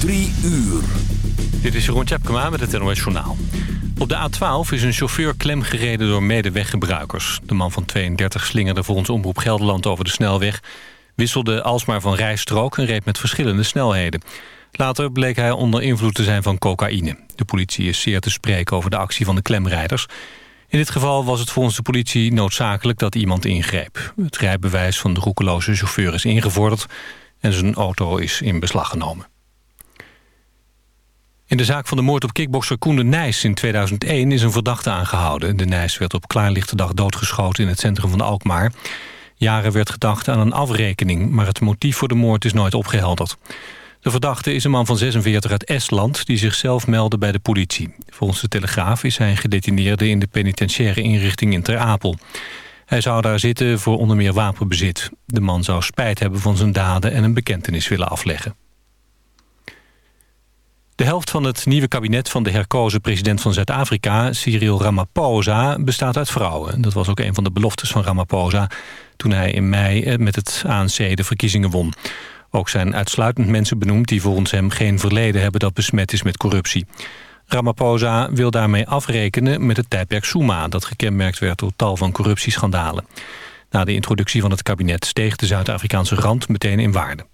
Drie uur. Dit is Jeroen Tjepkema met het NOS Journaal. Op de A12 is een chauffeur klemgereden door medeweggebruikers. De man van 32 slingerde volgens Omroep Gelderland over de snelweg... wisselde alsmaar van rijstrook en reed met verschillende snelheden. Later bleek hij onder invloed te zijn van cocaïne. De politie is zeer te spreken over de actie van de klemrijders. In dit geval was het volgens de politie noodzakelijk dat iemand ingreep. Het rijbewijs van de roekeloze chauffeur is ingevorderd... en zijn auto is in beslag genomen. In de zaak van de moord op kickbokser Koen de Nijs in 2001 is een verdachte aangehouden. De Nijs werd op klaarlichte dag doodgeschoten in het centrum van Alkmaar. Jaren werd gedacht aan een afrekening, maar het motief voor de moord is nooit opgehelderd. De verdachte is een man van 46 uit Estland die zichzelf meldde bij de politie. Volgens de Telegraaf is hij gedetineerde in de penitentiaire inrichting in Ter Apel. Hij zou daar zitten voor onder meer wapenbezit. De man zou spijt hebben van zijn daden en een bekentenis willen afleggen. De helft van het nieuwe kabinet van de herkozen president van Zuid-Afrika, Cyril Ramaphosa, bestaat uit vrouwen. Dat was ook een van de beloftes van Ramaphosa toen hij in mei eh, met het ANC de verkiezingen won. Ook zijn uitsluitend mensen benoemd die volgens hem geen verleden hebben dat besmet is met corruptie. Ramaphosa wil daarmee afrekenen met het tijdperk Suma... dat gekenmerkt werd door tal van corruptieschandalen. Na de introductie van het kabinet steeg de Zuid-Afrikaanse rand meteen in waarde.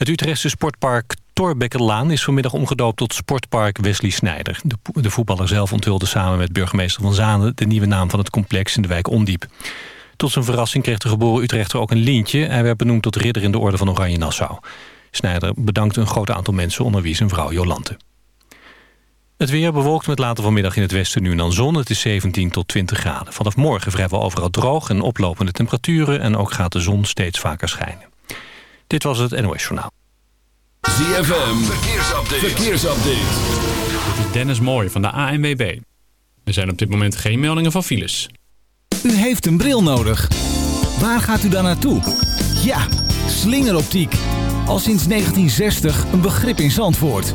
Het Utrechtse sportpark Torbekkerlaan is vanmiddag omgedoopt tot Sportpark Wesley Snijder. De, de voetballer zelf onthulde samen met burgemeester Van Zanen... de nieuwe naam van het complex in de wijk Ondiep. Tot zijn verrassing kreeg de geboren Utrechter ook een lintje. Hij werd benoemd tot ridder in de orde van Oranje Nassau. Snijder bedankt een groot aantal mensen onder wie zijn vrouw Jolante. Het weer bewolkt met later vanmiddag in het westen nu en dan zon. Het is 17 tot 20 graden. Vanaf morgen vrijwel overal droog en oplopende temperaturen... en ook gaat de zon steeds vaker schijnen. Dit was het NOS Journaal. ZFM, verkeersupdate. verkeersupdate. Dit is Dennis Mooij van de ANWB. Er zijn op dit moment geen meldingen van files. U heeft een bril nodig. Waar gaat u dan naartoe? Ja, slingeroptiek. Al sinds 1960 een begrip in Zandvoort.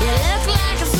You look like a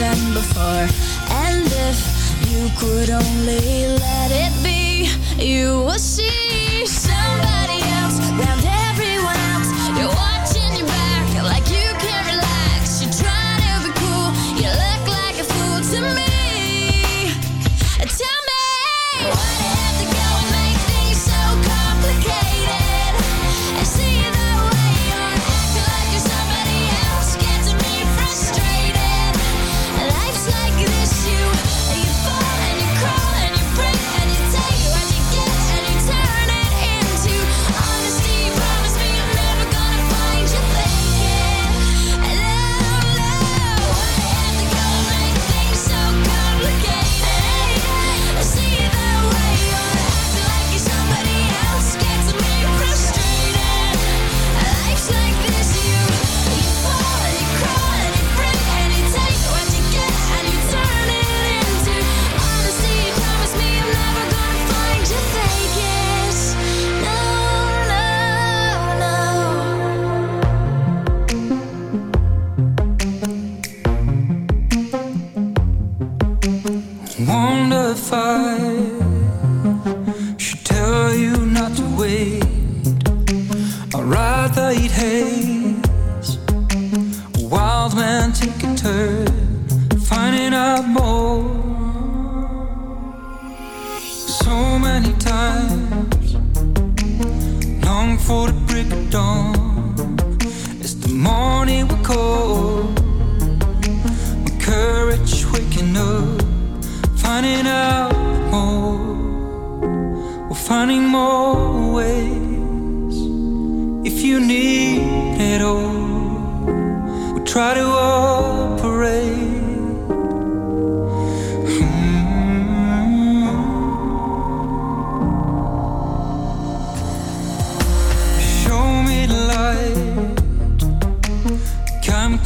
than before. And if you could only let it be You would see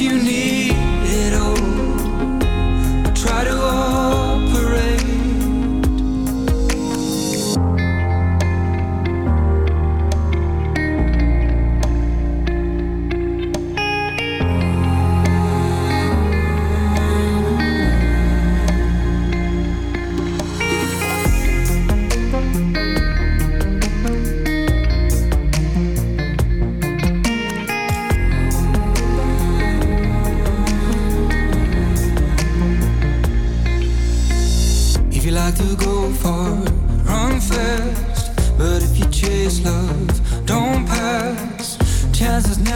if you need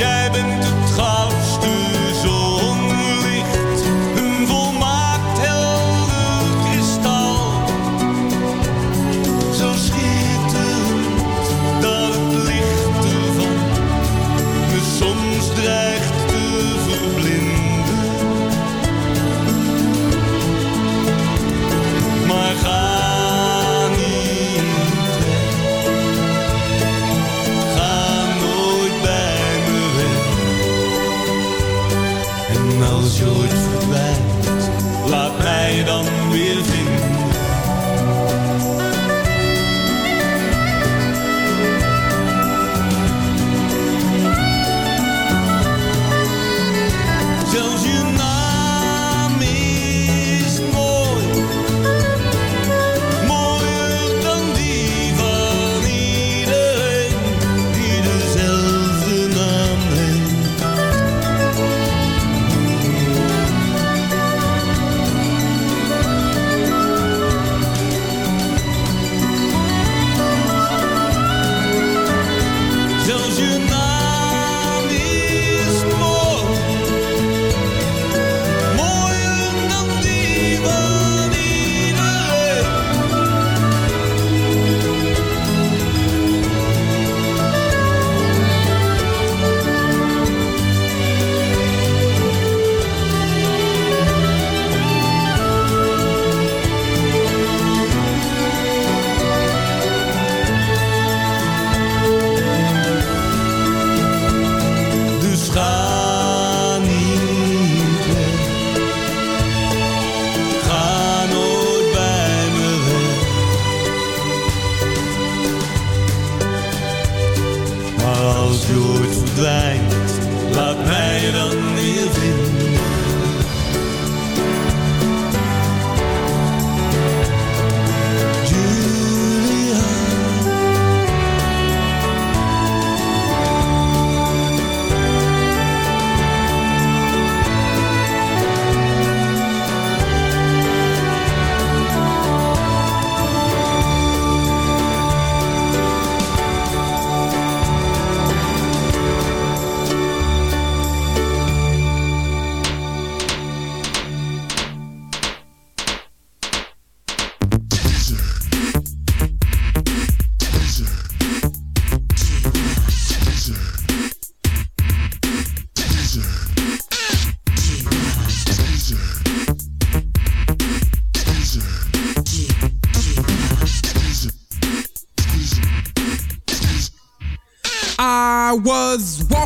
Jij bent het goudste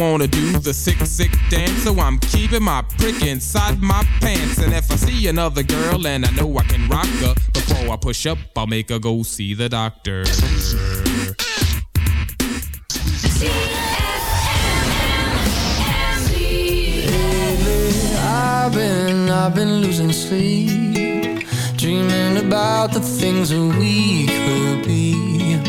wanna do the sick, sick dance. So I'm keeping my prick inside my pants. And if I see another girl and I know I can rock her, before I push up, I'll make her go see the doctor. Lately, I've been, I've been losing sleep, dreaming about the things that we could be.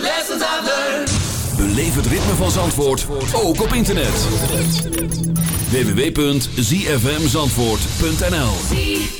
The lessons I learned. Beleef het ritme van Zandvoort, ook op internet. www.zfmzandvoort.nl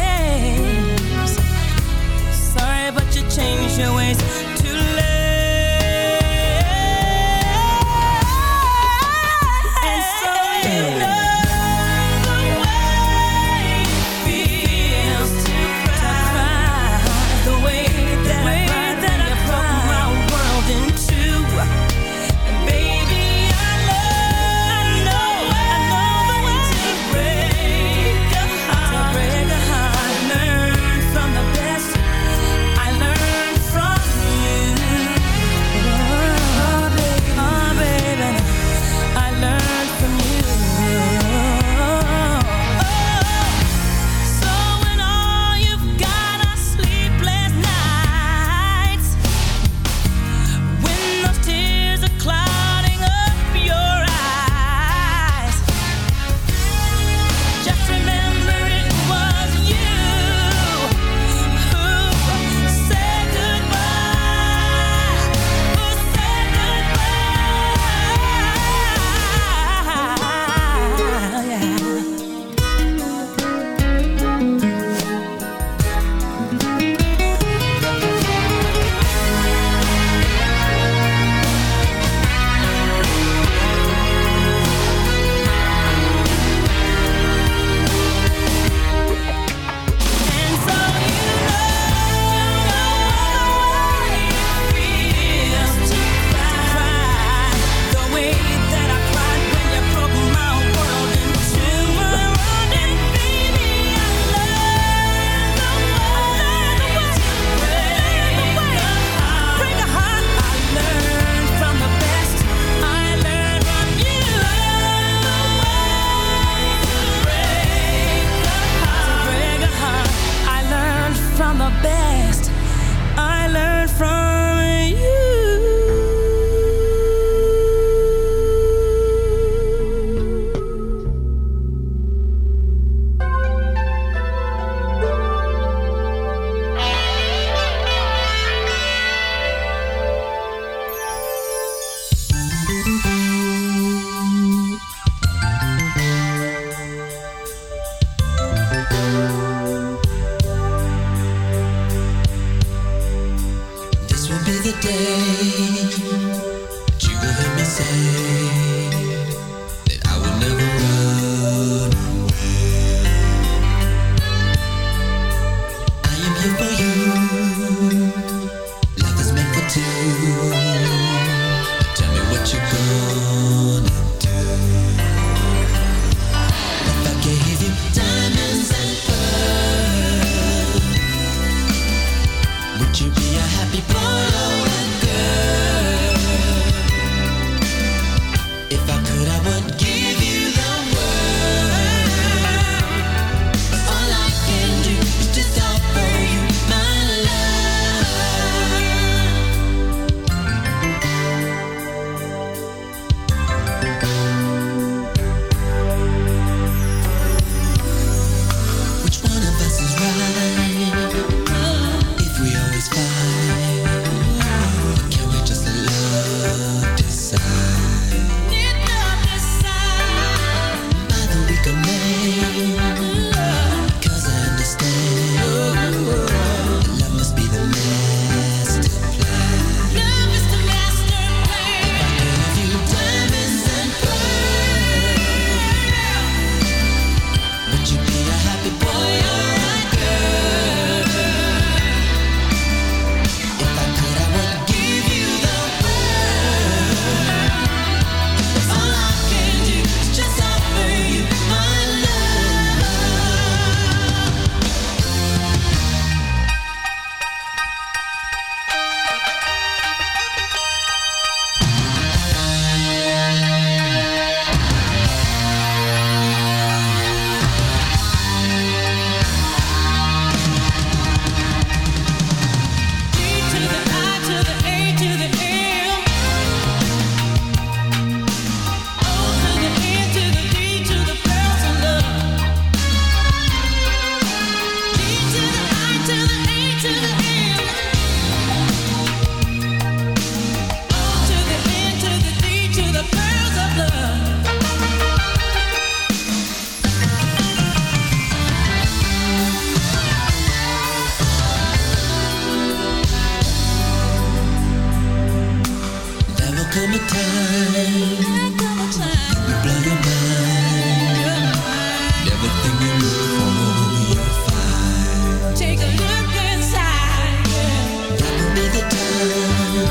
Changed your ways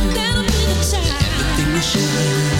That'll be the time. Everything we should.